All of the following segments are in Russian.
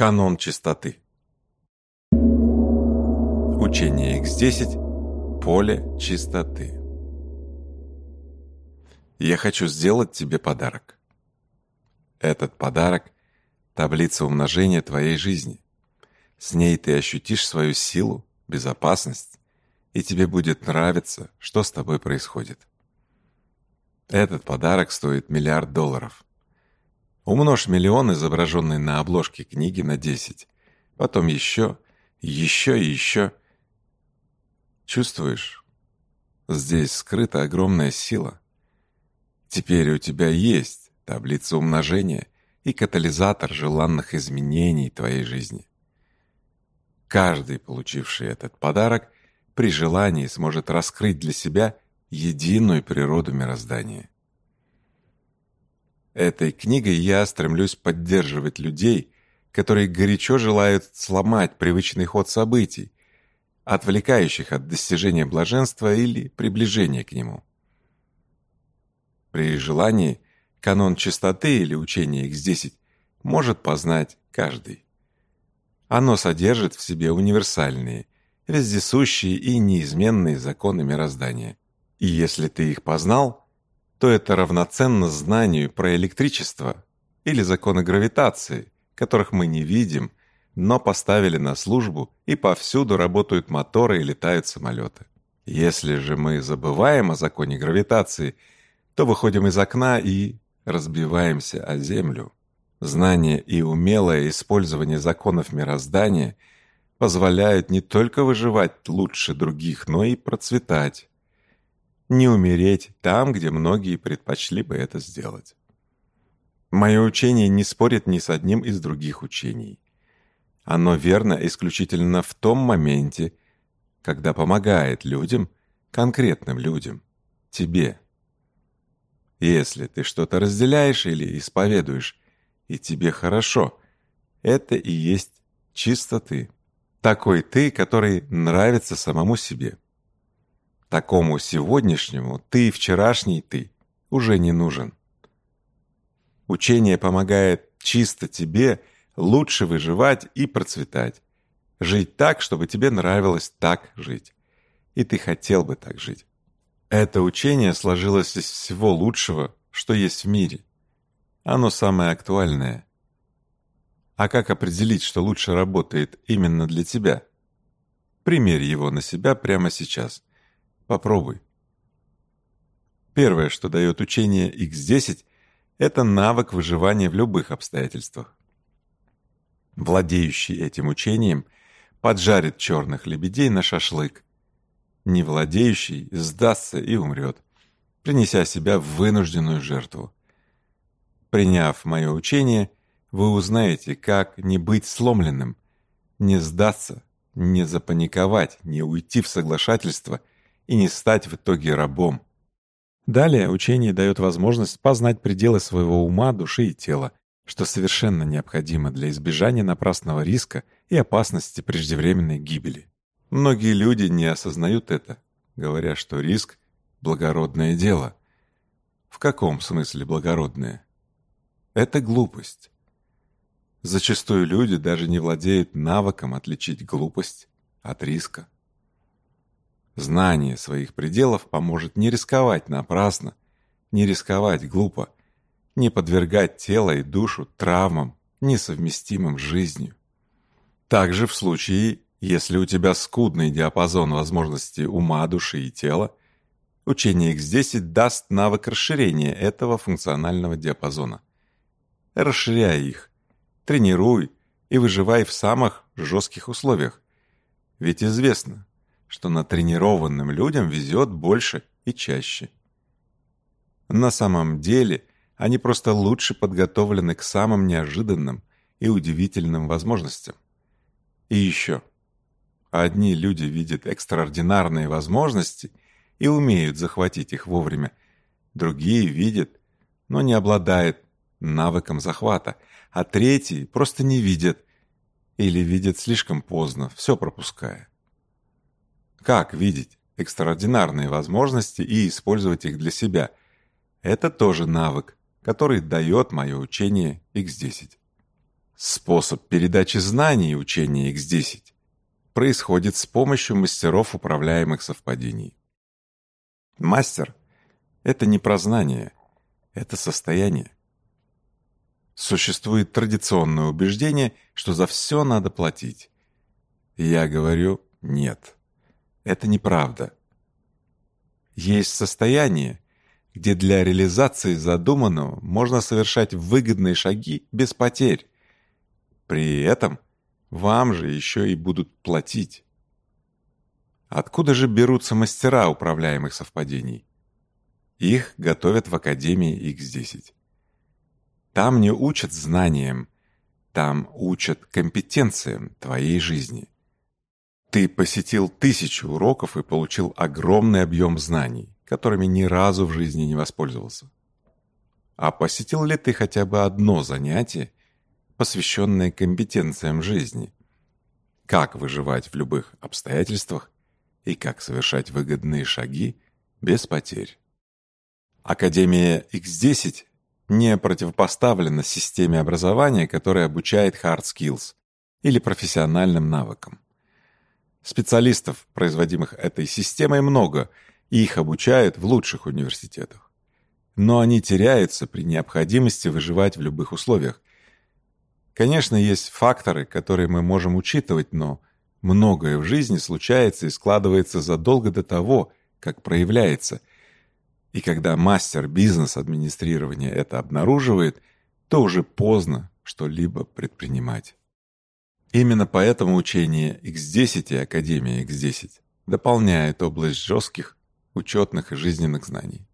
Канон чистоты. Учение X10. Поле чистоты. Я хочу сделать тебе подарок. Этот подарок – таблица умножения твоей жизни. С ней ты ощутишь свою силу, безопасность, и тебе будет нравиться, что с тобой происходит. Этот подарок стоит миллиард долларов – Умножь миллион, изображенный на обложке книги, на 10. Потом еще, еще и еще. Чувствуешь? Здесь скрыта огромная сила. Теперь у тебя есть таблица умножения и катализатор желанных изменений твоей жизни. Каждый, получивший этот подарок, при желании сможет раскрыть для себя единую природу мироздания. Этой книгой я стремлюсь поддерживать людей, которые горячо желают сломать привычный ход событий, отвлекающих от достижения блаженства или приближения к нему. При желании канон чистоты или учение X10 может познать каждый. Оно содержит в себе универсальные, вездесущие и неизменные законы мироздания. И если ты их познал, то это равноценно знанию про электричество или законы гравитации, которых мы не видим, но поставили на службу и повсюду работают моторы и летают самолеты. Если же мы забываем о законе гравитации, то выходим из окна и разбиваемся о землю. Знание и умелое использование законов мироздания позволяют не только выживать лучше других, но и процветать не умереть там, где многие предпочли бы это сделать. Мое учение не спорит ни с одним из других учений. Оно верно исключительно в том моменте, когда помогает людям, конкретным людям, тебе. Если ты что-то разделяешь или исповедуешь, и тебе хорошо, это и есть чисто ты. Такой ты, который нравится самому себе. Такому сегодняшнему ты, вчерашний ты, уже не нужен. Учение помогает чисто тебе лучше выживать и процветать. Жить так, чтобы тебе нравилось так жить. И ты хотел бы так жить. Это учение сложилось из всего лучшего, что есть в мире. Оно самое актуальное. А как определить, что лучше работает именно для тебя? Примерь его на себя прямо сейчас. Попробуй. Первое, что дает учение X10, это навык выживания в любых обстоятельствах. Владеющий этим учением поджарит черных лебедей на шашлык. Не владеющий сдастся и умрет, принеся себя в вынужденную жертву. Приняв мое учение, вы узнаете, как не быть сломленным, не сдаться, не запаниковать, не уйти в соглашательство и не стать в итоге рабом. Далее учение дает возможность познать пределы своего ума, души и тела, что совершенно необходимо для избежания напрасного риска и опасности преждевременной гибели. Многие люди не осознают это, говоря, что риск – благородное дело. В каком смысле благородное? Это глупость. Зачастую люди даже не владеют навыком отличить глупость от риска. Знание своих пределов поможет не рисковать напрасно, не рисковать глупо, не подвергать тело и душу травмам, несовместимым с жизнью. Также в случае, если у тебя скудный диапазон возможностей ума, души и тела, учение X10 даст навык расширения этого функционального диапазона. Расширяй их, тренируй и выживай в самых жестких условиях. Ведь известно, что натренированным людям везет больше и чаще. На самом деле они просто лучше подготовлены к самым неожиданным и удивительным возможностям. И еще. Одни люди видят экстраординарные возможности и умеют захватить их вовремя. Другие видят, но не обладают навыком захвата. А третьи просто не видят или видят слишком поздно, все пропуская. Как видеть экстраординарные возможности и использовать их для себя. Это тоже навык, который дает мое учение X10. Способ передачи знаний учения X10 происходит с помощью мастеров управляемых совпадений. Мастер – это не про знание, это состояние. Существует традиционное убеждение, что за все надо платить. Я говорю «нет». Это неправда. Есть состояние, где для реализации задуманного можно совершать выгодные шаги без потерь. При этом вам же еще и будут платить. Откуда же берутся мастера управляемых совпадений? Их готовят в Академии X10. Там не учат знаниям, там учат компетенциям твоей жизни – ты посетил тысячу уроков и получил огромный объем знаний, которыми ни разу в жизни не воспользовался. А посетил ли ты хотя бы одно занятие, посвященное компетенциям жизни? Как выживать в любых обстоятельствах и как совершать выгодные шаги без потерь? Академия X10 не противопоставлена системе образования, которая обучает hard skills или профессиональным навыкам. Специалистов, производимых этой системой, много, и их обучают в лучших университетах. Но они теряются при необходимости выживать в любых условиях. Конечно, есть факторы, которые мы можем учитывать, но многое в жизни случается и складывается задолго до того, как проявляется. И когда мастер бизнес-администрирования это обнаруживает, то уже поздно что-либо предпринимать. Именно поэтому учение X10 и Академия X10 дополняет область жестких, учетных и жизненных знаний.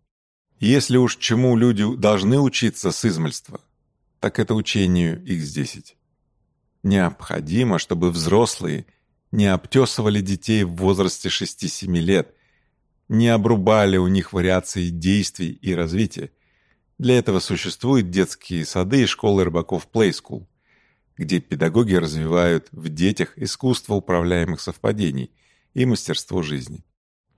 Если уж чему люди должны учиться с измальства, так это учению X10. Необходимо, чтобы взрослые не обтесывали детей в возрасте 6-7 лет, не обрубали у них вариации действий и развития. Для этого существуют детские сады и школы рыбаков Play School – где педагоги развивают в детях искусство управляемых совпадений и мастерство жизни.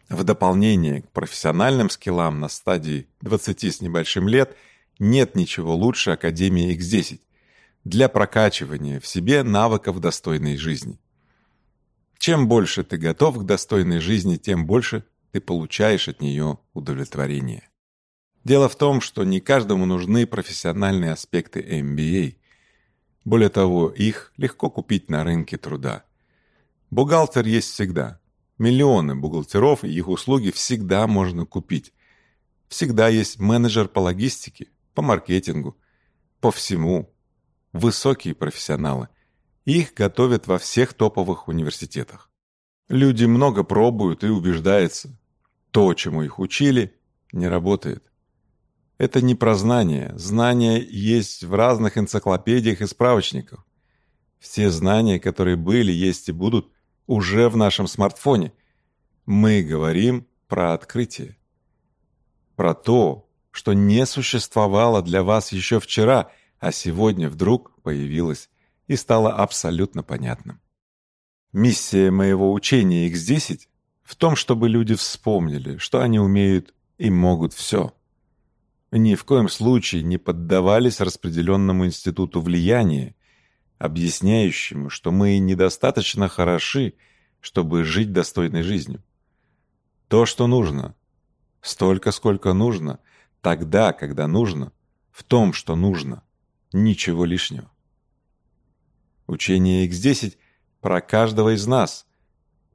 В дополнение к профессиональным скиллам на стадии 20 с небольшим лет нет ничего лучше Академии X10 для прокачивания в себе навыков достойной жизни. Чем больше ты готов к достойной жизни, тем больше ты получаешь от нее удовлетворение. Дело в том, что не каждому нужны профессиональные аспекты MBA. Более того, их легко купить на рынке труда. Бухгалтер есть всегда. Миллионы бухгалтеров и их услуги всегда можно купить. Всегда есть менеджер по логистике, по маркетингу, по всему. Высокие профессионалы. Их готовят во всех топовых университетах. Люди много пробуют и убеждаются. То, чему их учили, не работает. Это не про знания. Знания есть в разных энциклопедиях и справочниках. Все знания, которые были, есть и будут, уже в нашем смартфоне. Мы говорим про открытие. Про то, что не существовало для вас еще вчера, а сегодня вдруг появилось и стало абсолютно понятным. Миссия моего учения X10 в том, чтобы люди вспомнили, что они умеют и могут все ни в коем случае не поддавались распределенному институту влияния, объясняющему, что мы недостаточно хороши, чтобы жить достойной жизнью. То, что нужно, столько, сколько нужно, тогда, когда нужно, в том, что нужно, ничего лишнего. Учение X10 про каждого из нас,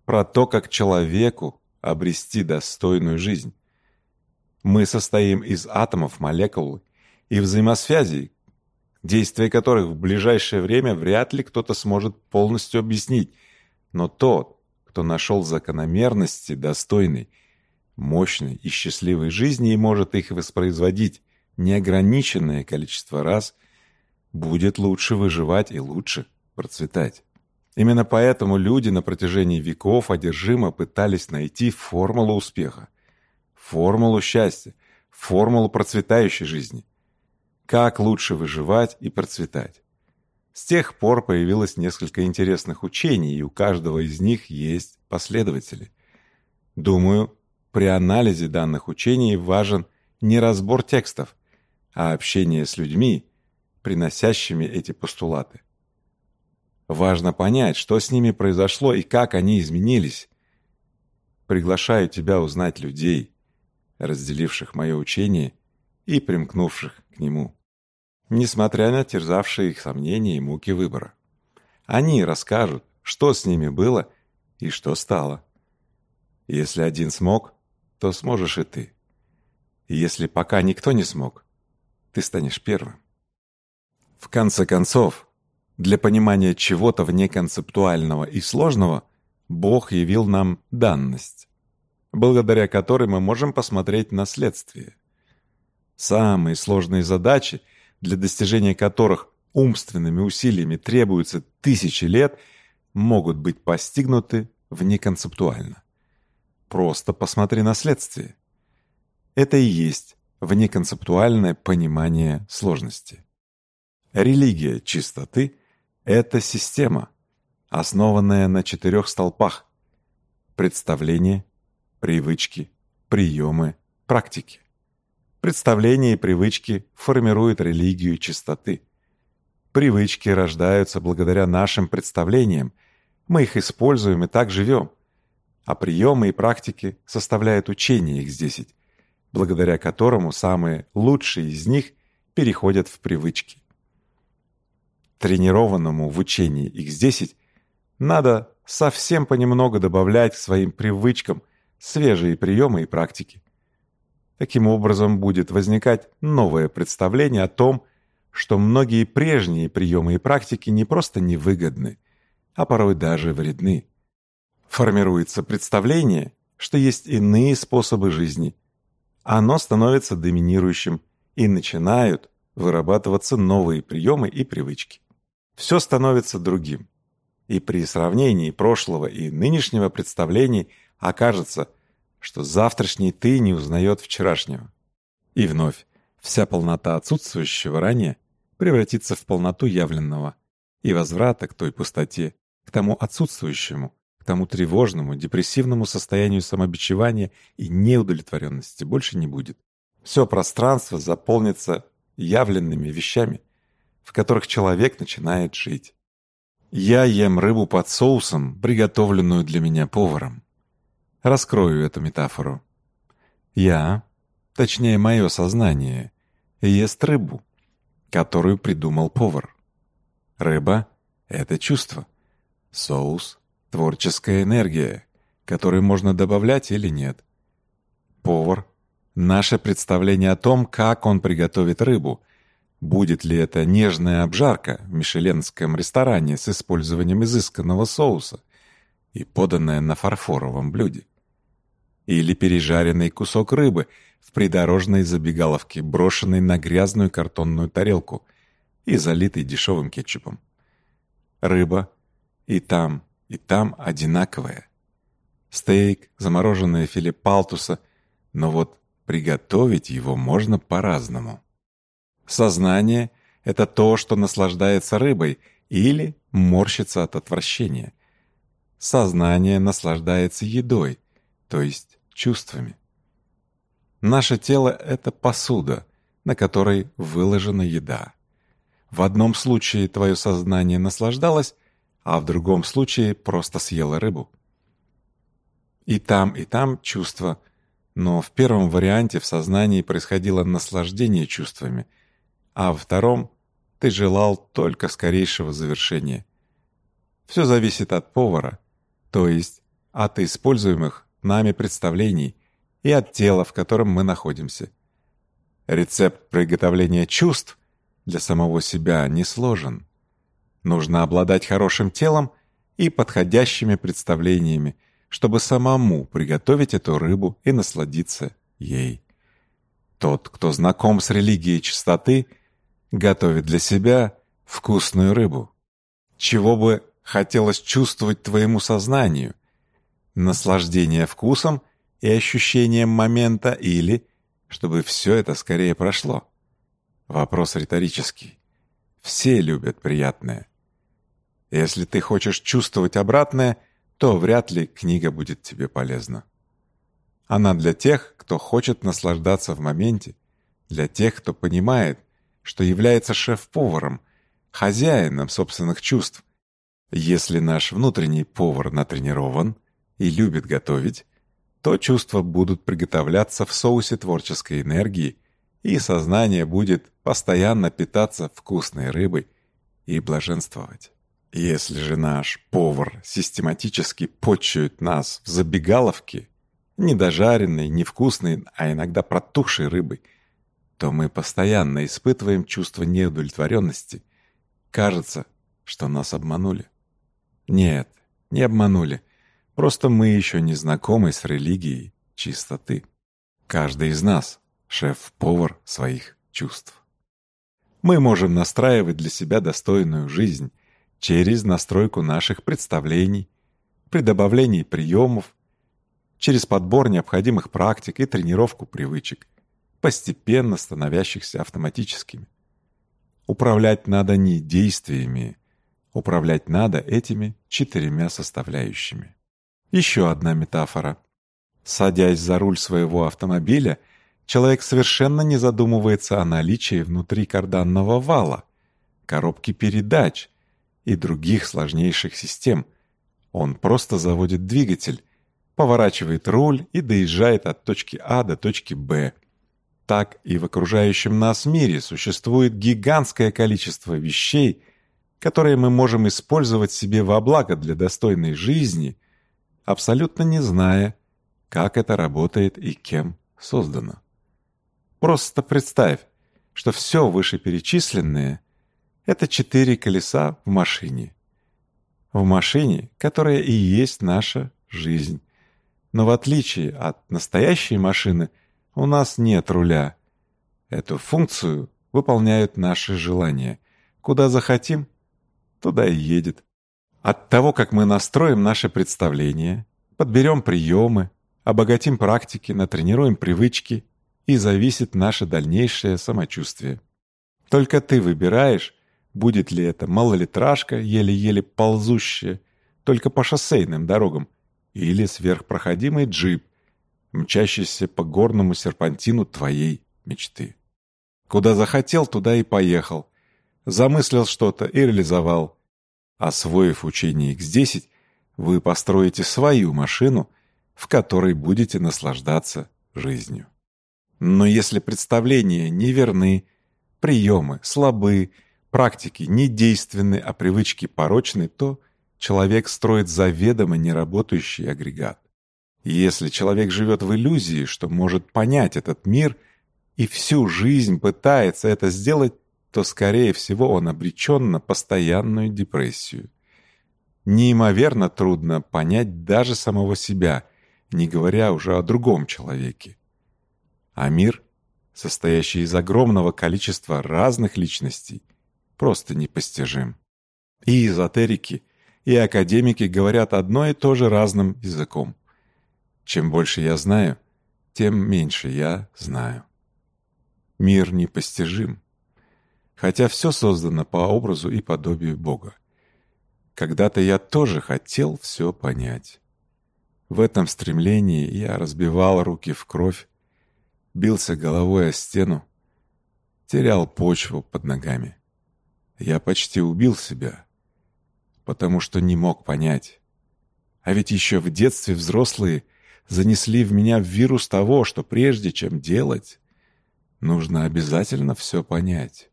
про то, как человеку обрести достойную жизнь. Мы состоим из атомов, молекул и взаимосвязей, действия которых в ближайшее время вряд ли кто-то сможет полностью объяснить, но тот, кто нашел закономерности достойный, мощной и счастливой жизни и может их воспроизводить неограниченное количество раз, будет лучше выживать и лучше процветать. Именно поэтому люди на протяжении веков одержимо пытались найти формулу успеха – формулу счастья, формулу процветающей жизни. Как лучше выживать и процветать. С тех пор появилось несколько интересных учений, и у каждого из них есть последователи. Думаю, при анализе данных учений важен не разбор текстов, а общение с людьми, приносящими эти постулаты. Важно понять, что с ними произошло и как они изменились. Приглашаю тебя узнать людей, разделивших мое учение и примкнувших к нему, несмотря на терзавшие их сомнения и муки выбора. Они расскажут, что с ними было и что стало. Если один смог, то сможешь и ты. И если пока никто не смог, ты станешь первым. В конце концов, для понимания чего-то вне концептуального и сложного Бог явил нам данность благодаря которой мы можем посмотреть наследствие. Самые сложные задачи, для достижения которых умственными усилиями требуется тысячи лет, могут быть постигнуты внеконцептуально. Просто посмотри наследствие. Это и есть внеконцептуальное понимание сложности. Религия чистоты – это система, основанная на четырех столпах – представление, привычки, приемы, практики. Представления и привычки формируют религию чистоты. Привычки рождаются благодаря нашим представлениям, мы их используем и так живем. А приемы и практики составляют учение их 10, благодаря которому самые лучшие из них переходят в привычки. Тренированному в учении X10 надо совсем понемногу добавлять к своим привычкам – свежие приемы и практики. Таким образом будет возникать новое представление о том, что многие прежние приемы и практики не просто невыгодны, а порой даже вредны. Формируется представление, что есть иные способы жизни. Оно становится доминирующим, и начинают вырабатываться новые приемы и привычки. Все становится другим. И при сравнении прошлого и нынешнего представлений – окажется, что завтрашний ты не узнает вчерашнего. И вновь вся полнота отсутствующего ранее превратится в полноту явленного и возврата к той пустоте, к тому отсутствующему, к тому тревожному, депрессивному состоянию самобичевания и неудовлетворенности больше не будет. Все пространство заполнится явленными вещами, в которых человек начинает жить. Я ем рыбу под соусом, приготовленную для меня поваром. Раскрою эту метафору. Я, точнее мое сознание, ест рыбу, которую придумал повар. Рыба — это чувство. Соус — творческая энергия, которую можно добавлять или нет. Повар — наше представление о том, как он приготовит рыбу — Будет ли это нежная обжарка в мишеленском ресторане с использованием изысканного соуса и поданная на фарфоровом блюде? или пережаренный кусок рыбы в придорожной забегаловке, брошенный на грязную картонную тарелку и залитый дешевым кетчупом. Рыба и там, и там одинаковая. Стейк, замороженное филе палтуса, но вот приготовить его можно по-разному. Сознание — это то, что наслаждается рыбой или морщится от отвращения. Сознание наслаждается едой, то есть чувствами. Наше тело — это посуда, на которой выложена еда. В одном случае твое сознание наслаждалось, а в другом случае просто съело рыбу. И там, и там чувства, но в первом варианте в сознании происходило наслаждение чувствами, а во втором ты желал только скорейшего завершения. Все зависит от повара, то есть от используемых нами представлений и от тела, в котором мы находимся. Рецепт приготовления чувств для самого себя не сложен. Нужно обладать хорошим телом и подходящими представлениями, чтобы самому приготовить эту рыбу и насладиться ей. Тот, кто знаком с религией чистоты, готовит для себя вкусную рыбу. Чего бы хотелось чувствовать твоему сознанию, наслаждение вкусом и ощущением момента или чтобы все это скорее прошло? Вопрос риторический. Все любят приятное. Если ты хочешь чувствовать обратное, то вряд ли книга будет тебе полезна. Она для тех, кто хочет наслаждаться в моменте, для тех, кто понимает, что является шеф-поваром, хозяином собственных чувств. Если наш внутренний повар натренирован, и любит готовить, то чувства будут приготовляться в соусе творческой энергии, и сознание будет постоянно питаться вкусной рыбой и блаженствовать. Если же наш повар систематически почует нас в забегаловке, недожаренной, невкусной, а иногда протухшей рыбой, то мы постоянно испытываем чувство неудовлетворенности. Кажется, что нас обманули. Нет, не обманули – Просто мы еще не знакомы с религией чистоты. Каждый из нас – шеф-повар своих чувств. Мы можем настраивать для себя достойную жизнь через настройку наших представлений, при добавлении приемов, через подбор необходимых практик и тренировку привычек, постепенно становящихся автоматическими. Управлять надо не действиями, управлять надо этими четырьмя составляющими. Еще одна метафора. Садясь за руль своего автомобиля, человек совершенно не задумывается о наличии внутри карданного вала, коробки передач и других сложнейших систем. Он просто заводит двигатель, поворачивает руль и доезжает от точки А до точки Б. Так и в окружающем нас мире существует гигантское количество вещей, которые мы можем использовать себе во благо для достойной жизни – абсолютно не зная, как это работает и кем создано. Просто представь, что все вышеперечисленное — это четыре колеса в машине. В машине, которая и есть наша жизнь. Но в отличие от настоящей машины, у нас нет руля. Эту функцию выполняют наши желания. Куда захотим, туда и едет. От того, как мы настроим наше представление, подберем приемы, обогатим практики, натренируем привычки, и зависит наше дальнейшее самочувствие. Только ты выбираешь, будет ли это малолитражка, еле-еле ползущая, только по шоссейным дорогам, или сверхпроходимый джип, мчащийся по горному серпантину твоей мечты. Куда захотел, туда и поехал. Замыслил что-то и реализовал. Освоив учение X10, вы построите свою машину, в которой будете наслаждаться жизнью. Но если представления неверны, приемы слабы, практики недейственны, а привычки порочны, то человек строит заведомо неработающий агрегат. Если человек живет в иллюзии, что может понять этот мир и всю жизнь пытается это сделать, то, скорее всего, он обречен на постоянную депрессию. Неимоверно трудно понять даже самого себя, не говоря уже о другом человеке. А мир, состоящий из огромного количества разных личностей, просто непостижим. И эзотерики, и академики говорят одно и то же разным языком. Чем больше я знаю, тем меньше я знаю. Мир непостижим хотя все создано по образу и подобию Бога. Когда-то я тоже хотел все понять. В этом стремлении я разбивал руки в кровь, бился головой о стену, терял почву под ногами. Я почти убил себя, потому что не мог понять. А ведь еще в детстве взрослые занесли в меня вирус того, что прежде чем делать, нужно обязательно все понять.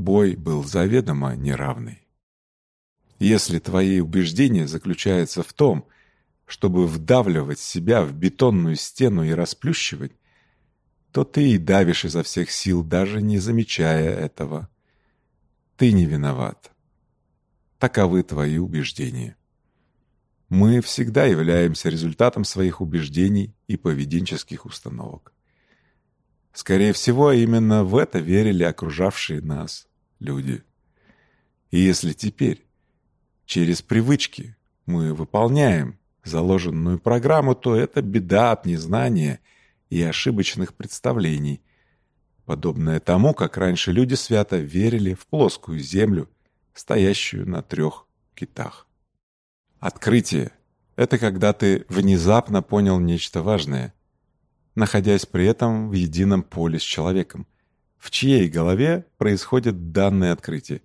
Бой был заведомо неравный. Если твои убеждения заключаются в том, чтобы вдавливать себя в бетонную стену и расплющивать, то ты и давишь изо всех сил, даже не замечая этого. Ты не виноват. Таковы твои убеждения. Мы всегда являемся результатом своих убеждений и поведенческих установок. Скорее всего, именно в это верили окружавшие нас люди. И если теперь через привычки мы выполняем заложенную программу, то это беда от незнания и ошибочных представлений, подобное тому, как раньше люди свято верили в плоскую землю, стоящую на трех китах. Открытие – это когда ты внезапно понял нечто важное, находясь при этом в едином поле с человеком в чьей голове происходит данное открытие.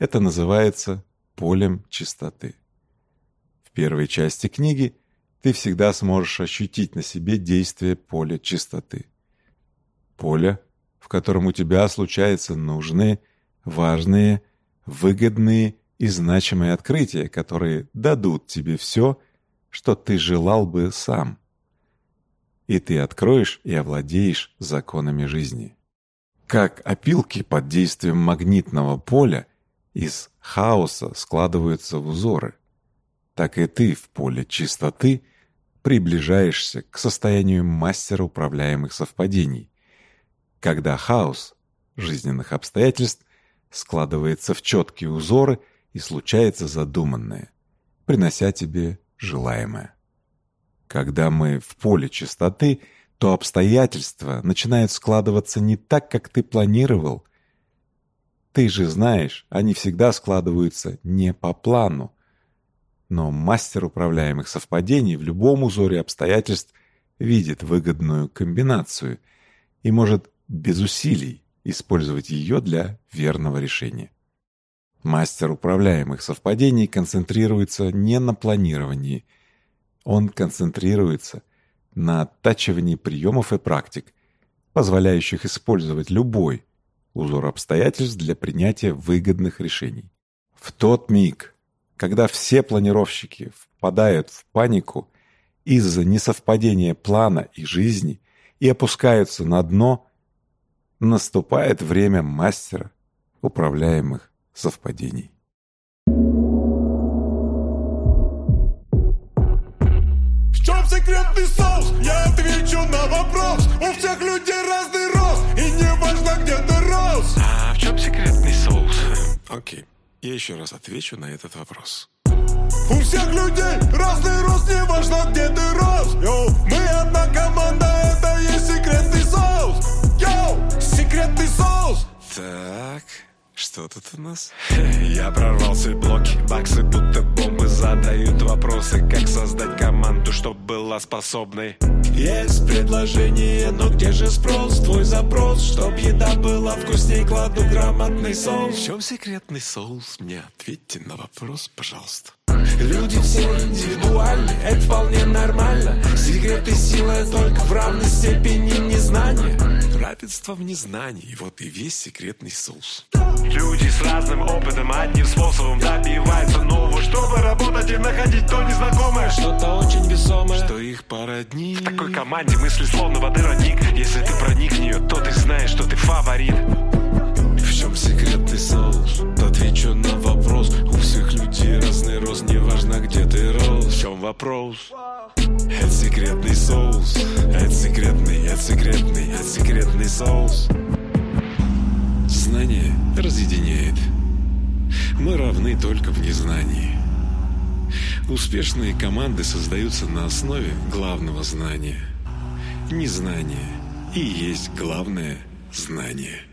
Это называется полем чистоты. В первой части книги ты всегда сможешь ощутить на себе действие поля чистоты. Поле, в котором у тебя случаются нужные, важные, выгодные и значимые открытия, которые дадут тебе все, что ты желал бы сам. И ты откроешь и овладеешь законами жизни как опилки под действием магнитного поля из хаоса складываются в узоры, так и ты в поле чистоты приближаешься к состоянию мастера управляемых совпадений, когда хаос жизненных обстоятельств складывается в четкие узоры и случается задуманное, принося тебе желаемое. Когда мы в поле чистоты – то обстоятельства начинают складываться не так, как ты планировал. Ты же знаешь, они всегда складываются не по плану. Но мастер управляемых совпадений в любом узоре обстоятельств видит выгодную комбинацию и может без усилий использовать ее для верного решения. Мастер управляемых совпадений концентрируется не на планировании. Он концентрируется на оттачивании приемов и практик, позволяющих использовать любой узор обстоятельств для принятия выгодных решений. В тот миг, когда все планировщики впадают в панику из-за несовпадения плана и жизни и опускаются на дно, наступает время мастера управляемых совпадений. У всех людей разный рост, и не важно, где ты рос. А в чем секретный соус? Окей, я еще раз отвечу на этот вопрос. У всех людей разный рост, не важно, где ты рос. Йоу, мы одна команда, это и секретный соус. Йоу, секретный соус. Так. Что тут у нас? Я прорвал все блоки, баксы будто бомбы Задают вопросы, как создать команду, чтобы была способной Есть предложение, но где же спрос? Твой запрос, чтоб еда была вкусней Кладу грамотный соус В чем секретный соус? Мне ответьте на вопрос, пожалуйста Люди все индивидуальны, это вполне нормально. Секреты силы только в равной степени незнания. Равенство в незнании, и вот и весь секретный соус. Люди с разным опытом, одним способом добиваются нового. Чтобы работать и находить то незнакомое. Что-то очень весомое, что их породни. В такой команде мысли словно воды родник. Если ты проник в нее, то ты знаешь, что ты фаворит. В чем секретный соус? Отвечу на вопрос, Везде разный рост, неважно где ты рос В чем вопрос? Это секретный соус Это секретный, это секретный, это секретный соус Знание разъединяет Мы равны только в незнании Успешные команды создаются на основе главного знания. Незнание и есть главное знание.